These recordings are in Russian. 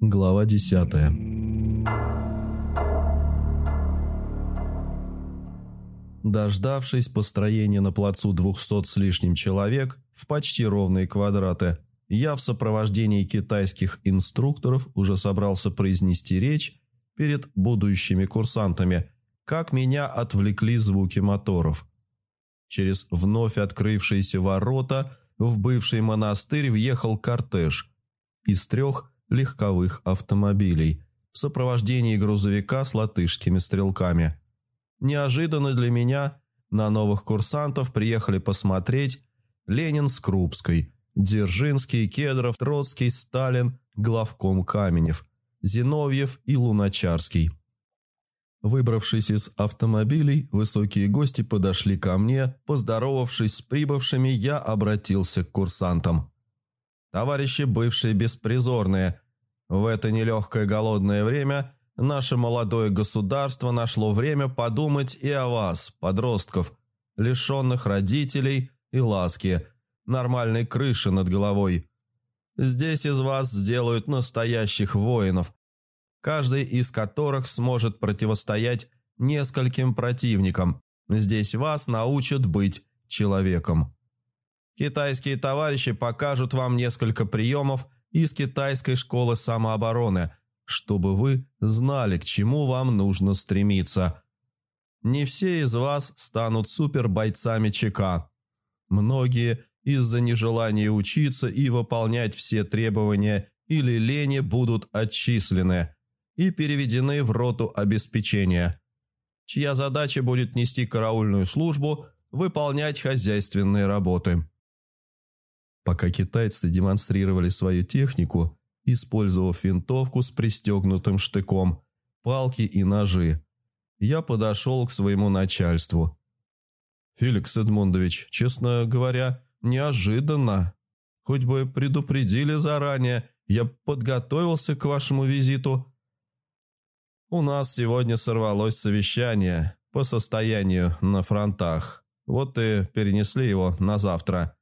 Глава десятая Дождавшись построения на плацу двухсот с лишним человек в почти ровные квадраты, я в сопровождении китайских инструкторов уже собрался произнести речь перед будущими курсантами, как меня отвлекли звуки моторов. Через вновь открывшиеся ворота в бывший монастырь въехал кортеж из трех легковых автомобилей в сопровождении грузовика с латышскими стрелками – Неожиданно для меня на новых курсантов приехали посмотреть Ленин с Крупской, Дзержинский, Кедров, Троцкий, Сталин, главком Каменев, Зиновьев и Луначарский. Выбравшись из автомобилей, высокие гости подошли ко мне, поздоровавшись с прибывшими, я обратился к курсантам. «Товарищи бывшие беспризорные, в это нелегкое голодное время – Наше молодое государство нашло время подумать и о вас, подростков, лишенных родителей и ласки, нормальной крыши над головой. Здесь из вас сделают настоящих воинов, каждый из которых сможет противостоять нескольким противникам. Здесь вас научат быть человеком. Китайские товарищи покажут вам несколько приемов из китайской школы самообороны – чтобы вы знали, к чему вам нужно стремиться. Не все из вас станут супербойцами ЧК. Многие из-за нежелания учиться и выполнять все требования или лени будут отчислены и переведены в роту обеспечения, чья задача будет нести караульную службу, выполнять хозяйственные работы. Пока китайцы демонстрировали свою технику – использовав винтовку с пристегнутым штыком, палки и ножи. Я подошел к своему начальству. «Феликс Эдмундович, честно говоря, неожиданно. Хоть бы предупредили заранее, я подготовился к вашему визиту». «У нас сегодня сорвалось совещание по состоянию на фронтах. Вот и перенесли его на завтра».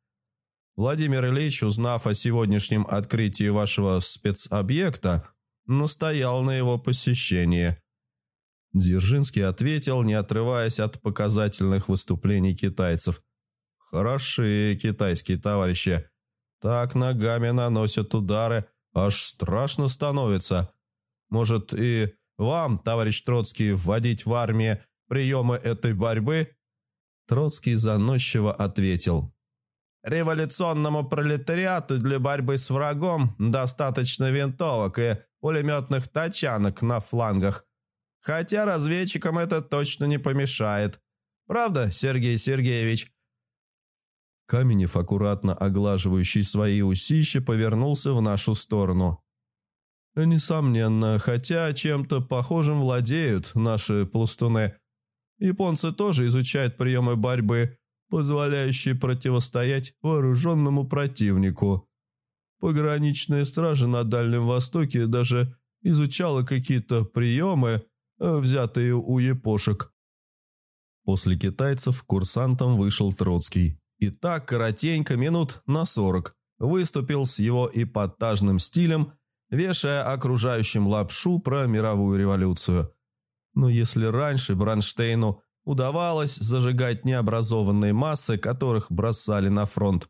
Владимир Ильич, узнав о сегодняшнем открытии вашего спецобъекта, настоял на его посещении. Дзержинский ответил, не отрываясь от показательных выступлений китайцев. «Хороши китайские товарищи. Так ногами наносят удары, аж страшно становится. Может, и вам, товарищ Троцкий, вводить в армии приемы этой борьбы?» Троцкий заносчиво ответил – Революционному пролетариату для борьбы с врагом достаточно винтовок и пулеметных тачанок на флангах. Хотя разведчикам это точно не помешает. Правда, Сергей Сергеевич?» Каменев, аккуратно оглаживающий свои усища, повернулся в нашу сторону. «Несомненно, хотя чем-то похожим владеют наши пластуны. Японцы тоже изучают приемы борьбы, позволяющие противостоять вооруженному противнику. Пограничная стража на Дальнем Востоке даже изучала какие-то приемы, э, взятые у япошек. После китайцев курсантом вышел Троцкий. И так коротенько, минут на сорок, выступил с его эпатажным стилем, вешая окружающим лапшу про мировую революцию. Но если раньше Бранштейну удавалось зажигать необразованные массы, которых бросали на фронт,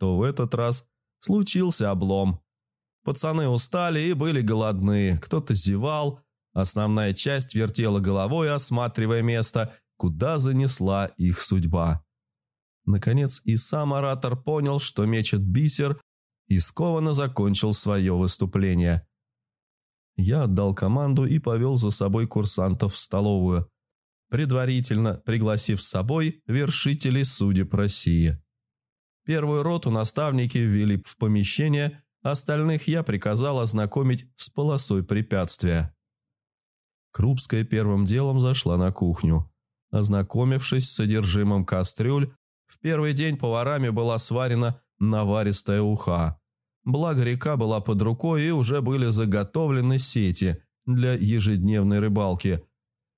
то в этот раз случился облом. Пацаны устали и были голодны, кто-то зевал, основная часть вертела головой, осматривая место, куда занесла их судьба. Наконец и сам оратор понял, что мечет бисер, и скованно закончил свое выступление. Я отдал команду и повел за собой курсантов в столовую – предварительно пригласив с собой вершителей судеб России. Первую роту наставники ввели в помещение, остальных я приказал ознакомить с полосой препятствия. Крупская первым делом зашла на кухню. Ознакомившись с содержимым кастрюль, в первый день поварами была сварена наваристая уха. Благо река была под рукой и уже были заготовлены сети для ежедневной рыбалки –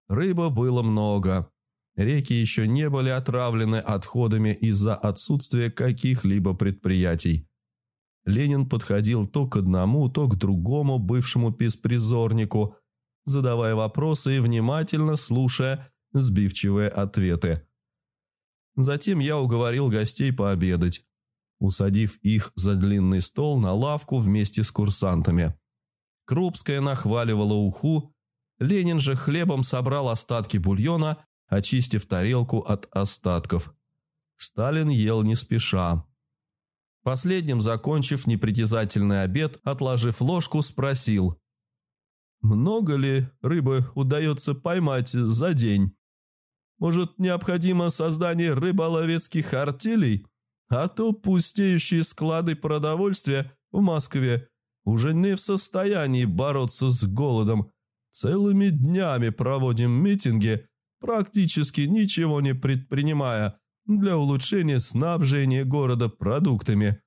Рыбы было много. Реки еще не были отравлены отходами из-за отсутствия каких-либо предприятий. Ленин подходил то к одному, то к другому бывшему беспризорнику, задавая вопросы и внимательно слушая сбивчивые ответы. Затем я уговорил гостей пообедать, усадив их за длинный стол на лавку вместе с курсантами. Крупская нахваливала уху, Ленин же хлебом собрал остатки бульона, очистив тарелку от остатков. Сталин ел не спеша. Последним, закончив непритязательный обед, отложив ложку, спросил. «Много ли рыбы удается поймать за день? Может, необходимо создание рыболовецких артелей? А то пустеющие склады продовольствия в Москве уже не в состоянии бороться с голодом. Целыми днями проводим митинги, практически ничего не предпринимая, для улучшения снабжения города продуктами.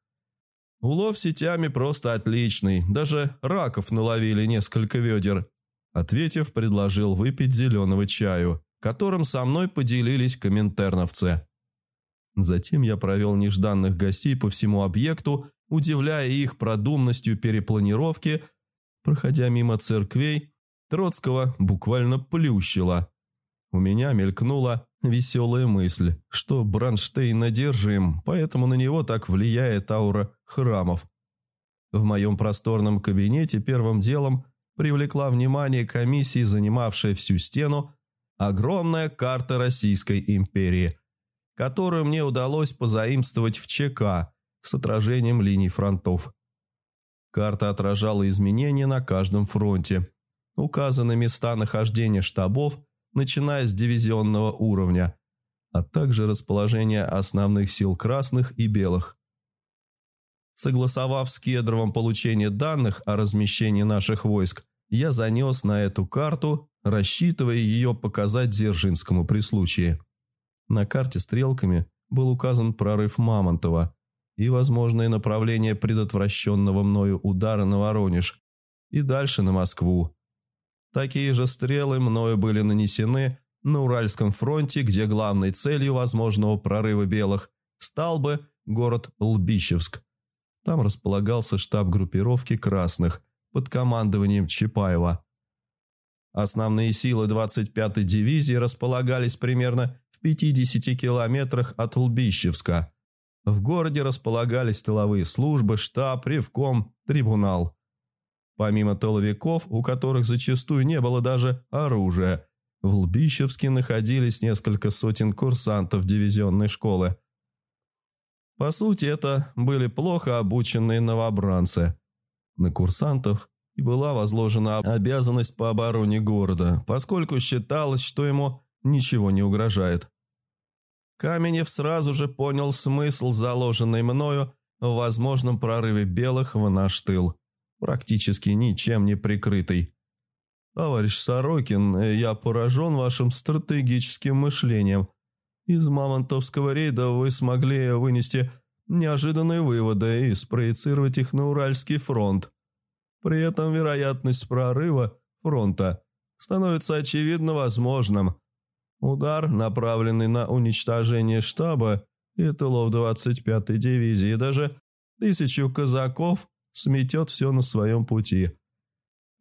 Улов сетями просто отличный, даже раков наловили несколько ведер. Ответив, предложил выпить зеленого чаю, которым со мной поделились коминтерновцы. Затем я провел нежданных гостей по всему объекту, удивляя их продуманностью перепланировки. Проходя мимо церквей, Троцкого буквально плющило. У меня мелькнула веселая мысль, что Бранштейн одержим, поэтому на него так влияет аура храмов. В моем просторном кабинете первым делом привлекла внимание комиссии, занимавшей всю стену, огромная карта Российской империи, которую мне удалось позаимствовать в ЧК с отражением линий фронтов. Карта отражала изменения на каждом фронте. Указаны места нахождения штабов – начиная с дивизионного уровня, а также расположение основных сил красных и белых. Согласовав с Кедровым получение данных о размещении наших войск, я занес на эту карту, рассчитывая ее показать Дзержинскому при случае. На карте стрелками был указан прорыв Мамонтова и возможное направление предотвращенного мною удара на Воронеж и дальше на Москву. Такие же стрелы мною были нанесены на Уральском фронте, где главной целью возможного прорыва белых стал бы город Лбищевск. Там располагался штаб группировки красных под командованием Чапаева. Основные силы 25-й дивизии располагались примерно в 50 километрах от Лбищевска. В городе располагались тыловые службы, штаб, ревком, трибунал. Помимо толовиков, у которых зачастую не было даже оружия, в Лбищевске находились несколько сотен курсантов дивизионной школы. По сути, это были плохо обученные новобранцы. На курсантов и была возложена обязанность по обороне города, поскольку считалось, что ему ничего не угрожает. Каменев сразу же понял смысл, заложенный мною в возможном прорыве белых в наш тыл практически ничем не прикрытый. Товарищ Сорокин, я поражен вашим стратегическим мышлением. Из мамонтовского рейда вы смогли вынести неожиданные выводы и спроецировать их на Уральский фронт. При этом вероятность прорыва фронта становится очевидно возможным. Удар, направленный на уничтожение штаба и тылов 25-й дивизии, даже тысячу казаков сметет все на своем пути.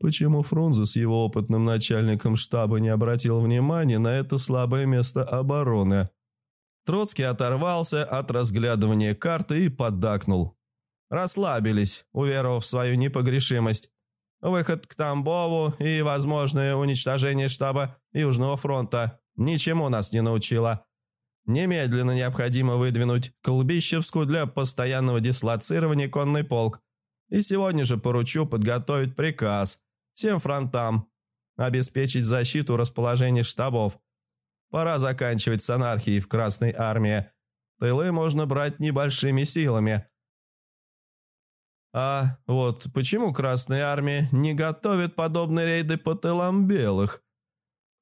Почему Фрунзе с его опытным начальником штаба не обратил внимания на это слабое место обороны? Троцкий оторвался от разглядывания карты и поддакнул. Расслабились, уверовав в свою непогрешимость. Выход к Тамбову и возможное уничтожение штаба Южного фронта ничему нас не научило. Немедленно необходимо выдвинуть Колбищевскую для постоянного дислоцирования конный полк и сегодня же поручу подготовить приказ всем фронтам, обеспечить защиту расположения штабов. Пора заканчивать с анархией в Красной армии. Тылы можно брать небольшими силами. А вот почему Красная армия не готовит подобные рейды по тылам белых?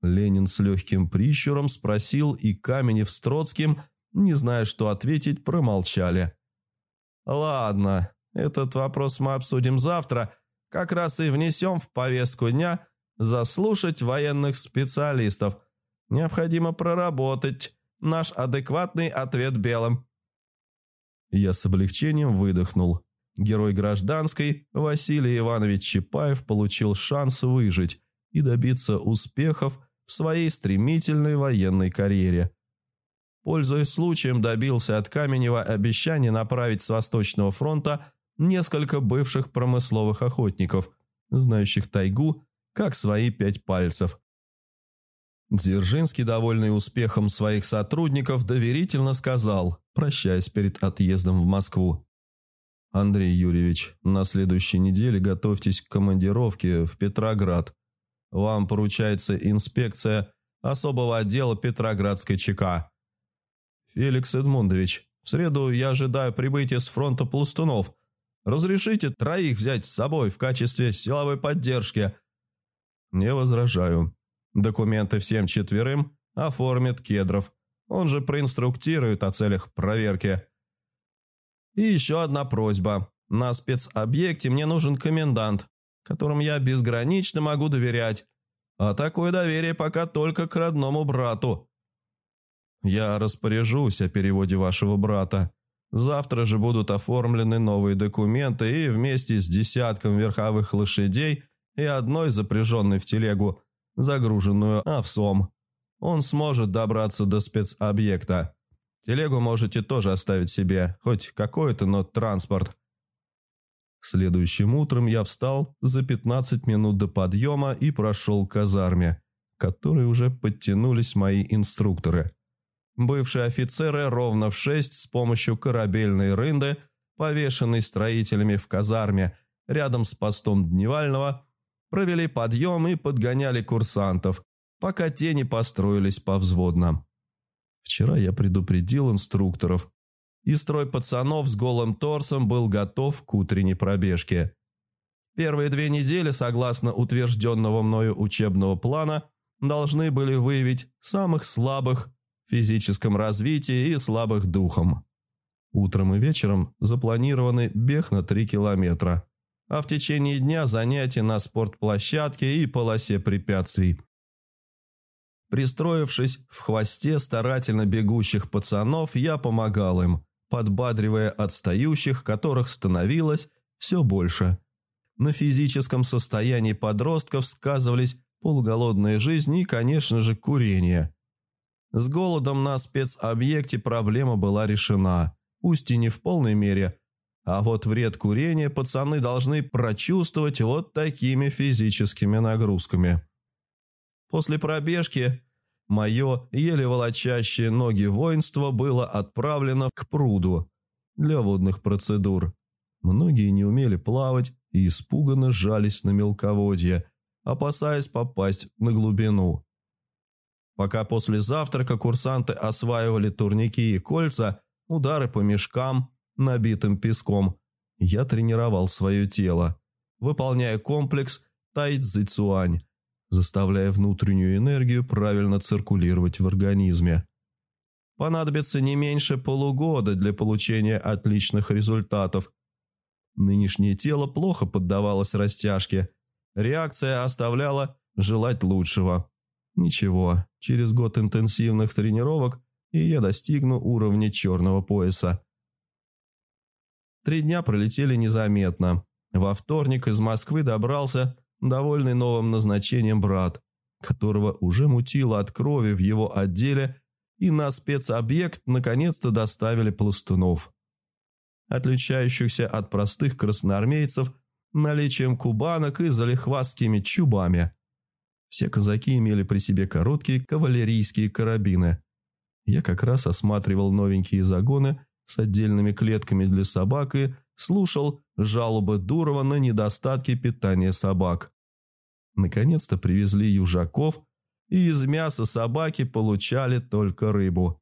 Ленин с легким прищуром спросил, и Каменев с Троцким, не зная, что ответить, промолчали. «Ладно, этот вопрос мы обсудим завтра, как раз и внесем в повестку дня заслушать военных специалистов. Необходимо проработать наш адекватный ответ белым. Я с облегчением выдохнул. герой гражданской Василий Иванович Чапаев получил шанс выжить и добиться успехов в своей стремительной военной карьере. Пользуясь случаем, добился от Каменева обещания направить с Восточного фронта несколько бывших промысловых охотников, знающих тайгу как свои пять пальцев. Дзержинский, довольный успехом своих сотрудников, доверительно сказал, прощаясь перед отъездом в Москву. «Андрей Юрьевич, на следующей неделе готовьтесь к командировке в Петроград. Вам поручается инспекция особого отдела Петроградской ЧК. Феликс Эдмундович, в среду я ожидаю прибытия с фронта пластунов. Разрешите троих взять с собой в качестве силовой поддержки?» «Не возражаю. Документы всем четверым оформит Кедров. Он же проинструктирует о целях проверки». «И еще одна просьба. На спецобъекте мне нужен комендант которым я безгранично могу доверять. А такое доверие пока только к родному брату. Я распоряжусь о переводе вашего брата. Завтра же будут оформлены новые документы и вместе с десятком верховых лошадей и одной запряженной в телегу, загруженную овсом. Он сможет добраться до спецобъекта. Телегу можете тоже оставить себе, хоть какой-то, но транспорт. Следующим утром я встал за 15 минут до подъема и прошел к казарме, к которой уже подтянулись мои инструкторы. Бывшие офицеры ровно в шесть с помощью корабельной рынды, повешенной строителями в казарме рядом с постом Дневального, провели подъем и подгоняли курсантов, пока те не построились повзводно. Вчера я предупредил инструкторов, и строй пацанов с голым торсом был готов к утренней пробежке. Первые две недели, согласно утвержденного мною учебного плана, должны были выявить самых слабых физическом развитии и слабых духом. Утром и вечером запланированный бег на 3 километра, а в течение дня занятия на спортплощадке и полосе препятствий. Пристроившись в хвосте старательно бегущих пацанов, я помогал им, подбадривая отстающих, которых становилось все больше. На физическом состоянии подростков сказывались полуголодная жизнь и, конечно же, курение. С голодом на спецобъекте проблема была решена, пусть и не в полной мере, а вот вред курения пацаны должны прочувствовать вот такими физическими нагрузками. После пробежки Мое, еле волочащее ноги воинство было отправлено к пруду для водных процедур. Многие не умели плавать и испуганно сжались на мелководье, опасаясь попасть на глубину. Пока после завтрака курсанты осваивали турники и кольца, удары по мешкам, набитым песком, я тренировал свое тело, выполняя комплекс Тайцзицуань заставляя внутреннюю энергию правильно циркулировать в организме. Понадобится не меньше полугода для получения отличных результатов. Нынешнее тело плохо поддавалось растяжке. Реакция оставляла желать лучшего. Ничего, через год интенсивных тренировок и я достигну уровня черного пояса. Три дня пролетели незаметно. Во вторник из Москвы добрался довольный новым назначением брат, которого уже мутило от крови в его отделе, и на спецобъект наконец-то доставили пластунов, отличающихся от простых красноармейцев наличием кубанок и залихвастскими чубами. Все казаки имели при себе короткие кавалерийские карабины. Я как раз осматривал новенькие загоны с отдельными клетками для собак и слушал жалобы Дурова на недостатки питания собак. Наконец-то привезли южаков, и из мяса собаки получали только рыбу.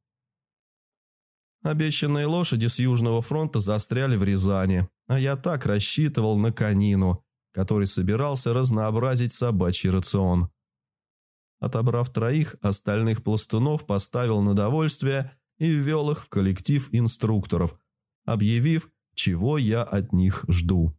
Обещанные лошади с Южного фронта застряли в Рязани, а я так рассчитывал на конину, который собирался разнообразить собачий рацион. Отобрав троих, остальных пластунов поставил на довольствие и ввел их в коллектив инструкторов, объявив, чего я от них жду.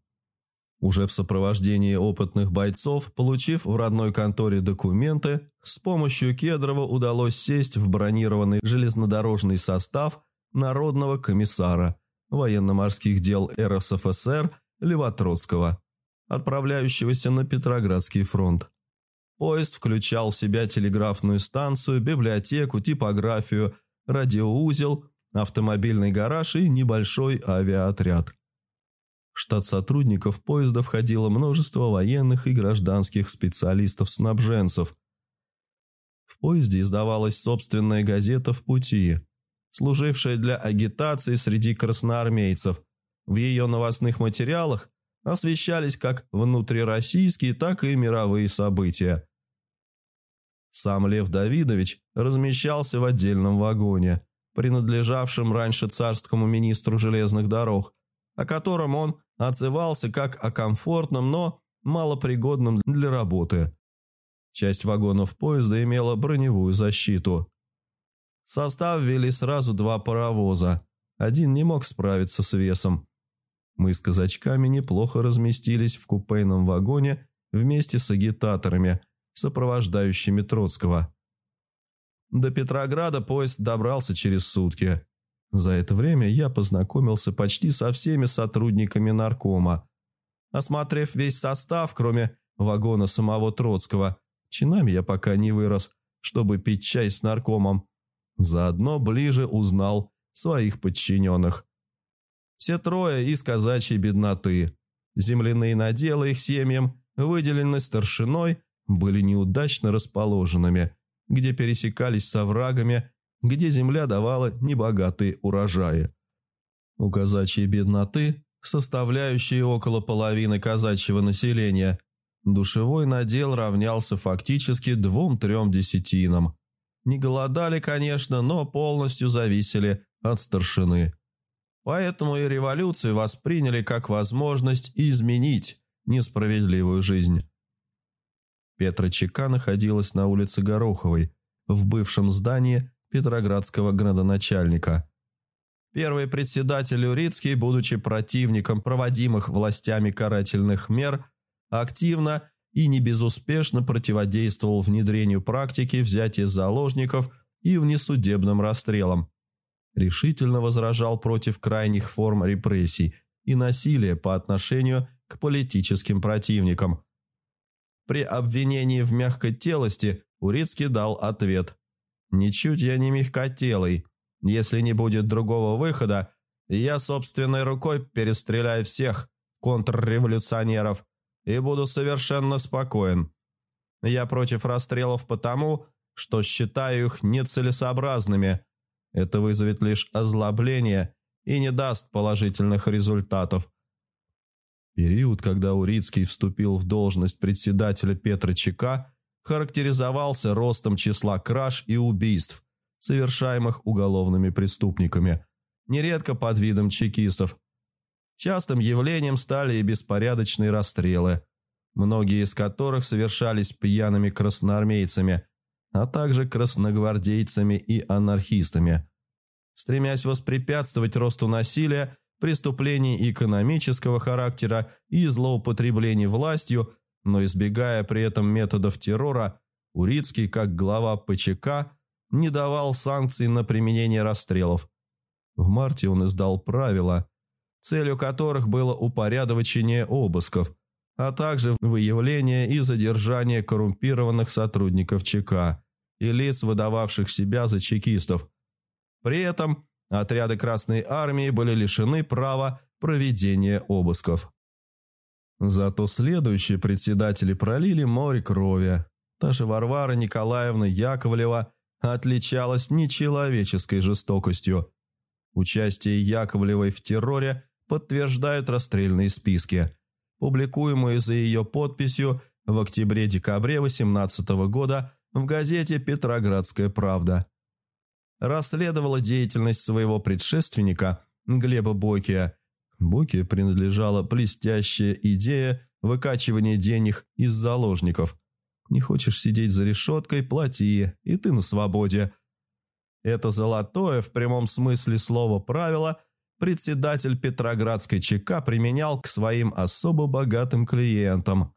Уже в сопровождении опытных бойцов, получив в родной конторе документы, с помощью Кедрова удалось сесть в бронированный железнодорожный состав Народного комиссара военно-морских дел РСФСР Льва Троцкого, отправляющегося на Петроградский фронт. Поезд включал в себя телеграфную станцию, библиотеку, типографию, радиоузел, автомобильный гараж и небольшой авиаотряд. В штат сотрудников поезда входило множество военных и гражданских специалистов-снабженцев. В поезде издавалась собственная газета «В пути», служившая для агитации среди красноармейцев. В ее новостных материалах освещались как внутрироссийские, так и мировые события. Сам Лев Давидович размещался в отдельном вагоне, принадлежавшем раньше царскому министру железных дорог, о котором он отзывался как о комфортном, но малопригодном для работы. Часть вагонов поезда имела броневую защиту. Состав ввели сразу два паровоза. Один не мог справиться с весом. Мы с казачками неплохо разместились в купейном вагоне вместе с агитаторами, сопровождающими Троцкого. До Петрограда поезд добрался через сутки. За это время я познакомился почти со всеми сотрудниками наркома. Осмотрев весь состав, кроме вагона самого Троцкого, чинами я пока не вырос, чтобы пить чай с наркомом. Заодно ближе узнал своих подчиненных. Все трое из казачьей бедноты. Земляные наделы их семьям, выделенные старшиной, были неудачно расположенными, где пересекались с оврагами, где земля давала небогатые урожаи. У казачьей бедноты, составляющей около половины казачьего населения, душевой надел равнялся фактически двум-трем десятинам. Не голодали, конечно, но полностью зависели от старшины. Поэтому и революцию восприняли как возможность изменить несправедливую жизнь. Петра ЧК находилась на улице Гороховой, в бывшем здании Петроградского градоначальника. Первый председатель Урицкий, будучи противником проводимых властями карательных мер, активно и не безуспешно противодействовал внедрению практики взятия заложников и внесудебным расстрелам. Решительно возражал против крайних форм репрессий и насилия по отношению к политическим противникам. При обвинении в мягкотелости Урицкий дал ответ Ничуть я не мягкотелый. Если не будет другого выхода, я собственной рукой перестреляю всех контрреволюционеров и буду совершенно спокоен. Я против расстрелов потому, что считаю их нецелесообразными. Это вызовет лишь озлобление и не даст положительных результатов. Период, когда Урицкий вступил в должность председателя Петра ЧК, характеризовался ростом числа краж и убийств, совершаемых уголовными преступниками, нередко под видом чекистов. Частым явлением стали и беспорядочные расстрелы, многие из которых совершались пьяными красноармейцами, а также красногвардейцами и анархистами. Стремясь воспрепятствовать росту насилия, преступлений экономического характера и злоупотреблений властью – но избегая при этом методов террора, Урицкий, как глава ПЧК, не давал санкций на применение расстрелов. В марте он издал правила, целью которых было упорядочение обысков, а также выявление и задержание коррумпированных сотрудников ЧК и лиц, выдававших себя за чекистов. При этом отряды Красной Армии были лишены права проведения обысков. Зато следующие председатели пролили море крови. Та же Варвара Николаевна Яковлева отличалась нечеловеческой жестокостью. Участие Яковлевой в терроре подтверждают расстрельные списки, публикуемые за ее подписью в октябре-декабре 18 года в газете «Петроградская правда». Расследовала деятельность своего предшественника Глеба Бойкия Буке принадлежала блестящая идея выкачивания денег из заложников. Не хочешь сидеть за решеткой – плати, и ты на свободе. Это золотое, в прямом смысле слова правило, председатель Петроградской ЧК применял к своим особо богатым клиентам.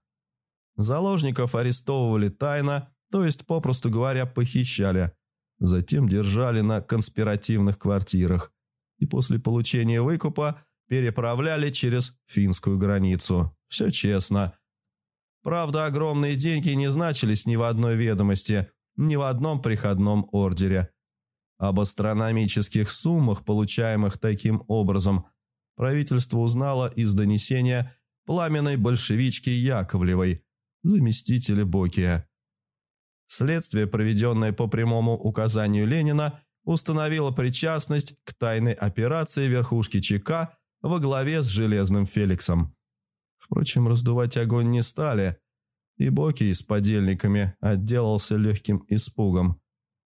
Заложников арестовывали тайно, то есть, попросту говоря, похищали. Затем держали на конспиративных квартирах и после получения выкупа переправляли через финскую границу. Все честно. Правда, огромные деньги не значились ни в одной ведомости, ни в одном приходном ордере. Об астрономических суммах, получаемых таким образом, правительство узнало из донесения пламенной большевички Яковлевой, заместителя Бокия. Следствие, проведенное по прямому указанию Ленина, установило причастность к тайной операции верхушки ЧК во главе с Железным Феликсом. Впрочем, раздувать огонь не стали, и Боки с подельниками отделался легким испугом.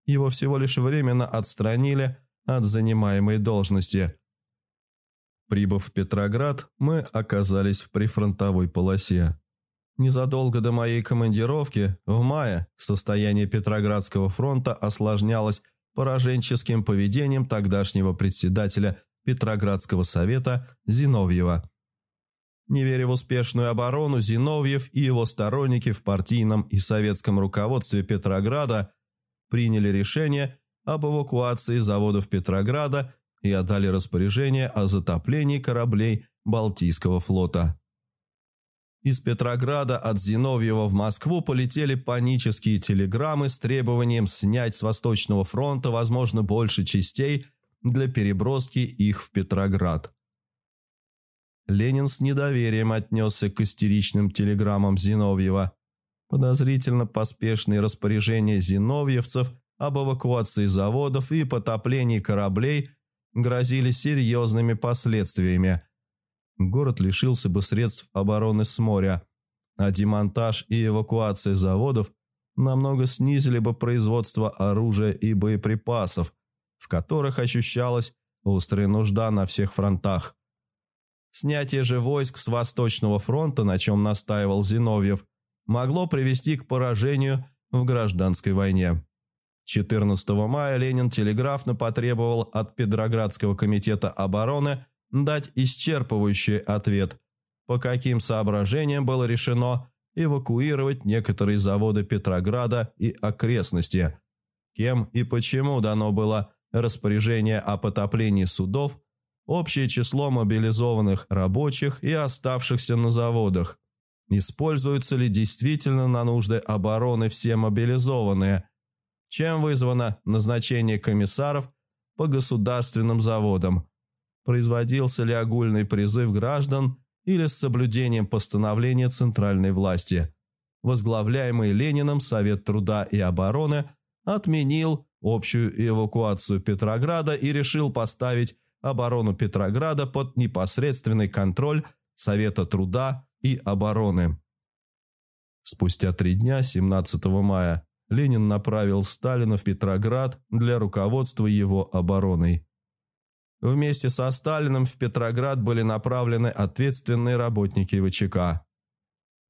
Его всего лишь временно отстранили от занимаемой должности. Прибыв в Петроград, мы оказались в прифронтовой полосе. Незадолго до моей командировки, в мае, состояние Петроградского фронта осложнялось пораженческим поведением тогдашнего председателя Петроградского совета Зиновьева. Не веря в успешную оборону, Зиновьев и его сторонники в партийном и советском руководстве Петрограда приняли решение об эвакуации заводов Петрограда и отдали распоряжение о затоплении кораблей Балтийского флота. Из Петрограда от Зиновьева в Москву полетели панические телеграммы с требованием снять с Восточного фронта, возможно, больше частей для переброски их в Петроград. Ленин с недоверием отнесся к истеричным телеграммам Зиновьева. Подозрительно поспешные распоряжения зиновьевцев об эвакуации заводов и потоплении кораблей грозили серьезными последствиями. Город лишился бы средств обороны с моря, а демонтаж и эвакуация заводов намного снизили бы производство оружия и боеприпасов, в которых ощущалась острая нужда на всех фронтах. Снятие же войск с Восточного фронта, на чем настаивал Зиновьев, могло привести к поражению в гражданской войне. 14 мая Ленин телеграфно потребовал от Петроградского комитета обороны дать исчерпывающий ответ, по каким соображениям было решено эвакуировать некоторые заводы Петрограда и окрестности, кем и почему дано было распоряжение о потоплении судов общее число мобилизованных рабочих и оставшихся на заводах. Используются ли действительно на нужды обороны все мобилизованные? Чем вызвано назначение комиссаров по государственным заводам? Производился ли огульный призыв граждан или с соблюдением постановления центральной власти? Возглавляемый Лениным Совет труда и обороны отменил общую эвакуацию Петрограда и решил поставить оборону Петрограда под непосредственный контроль Совета труда и обороны. Спустя три дня, 17 мая, Ленин направил Сталина в Петроград для руководства его обороной. Вместе со Сталиным в Петроград были направлены ответственные работники ВЧК.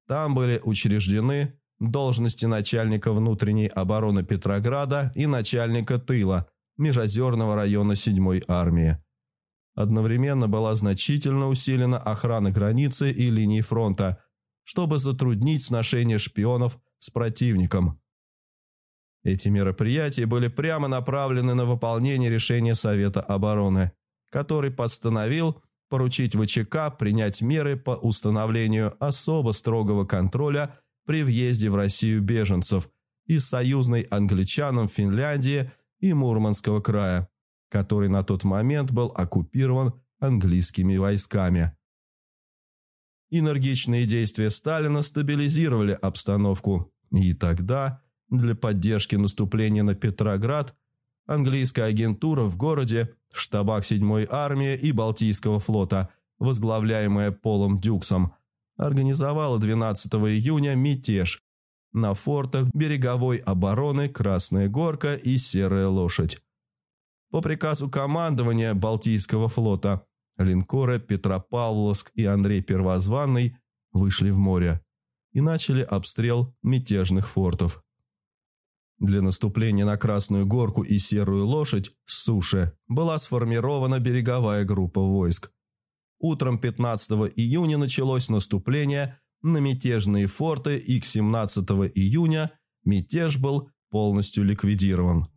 Там были учреждены должности начальника внутренней обороны Петрограда и начальника тыла Межозерного района 7-й армии. Одновременно была значительно усилена охрана границы и линии фронта, чтобы затруднить сношение шпионов с противником. Эти мероприятия были прямо направлены на выполнение решения Совета обороны, который постановил поручить ВЧК принять меры по установлению особо строгого контроля при въезде в Россию беженцев из союзной англичанам Финляндии и Мурманского края который на тот момент был оккупирован английскими войсками. Энергичные действия Сталина стабилизировали обстановку, и тогда, для поддержки наступления на Петроград, английская агентура в городе, в штабах 7-й армии и Балтийского флота, возглавляемая Полом Дюксом, организовала 12 июня мятеж на фортах береговой обороны Красная Горка и Серая Лошадь. По приказу командования Балтийского флота линкоры Петропавловск и Андрей Первозванный вышли в море и начали обстрел мятежных фортов. Для наступления на Красную Горку и Серую Лошадь с суши была сформирована береговая группа войск. Утром 15 июня началось наступление на мятежные форты и к 17 июня мятеж был полностью ликвидирован.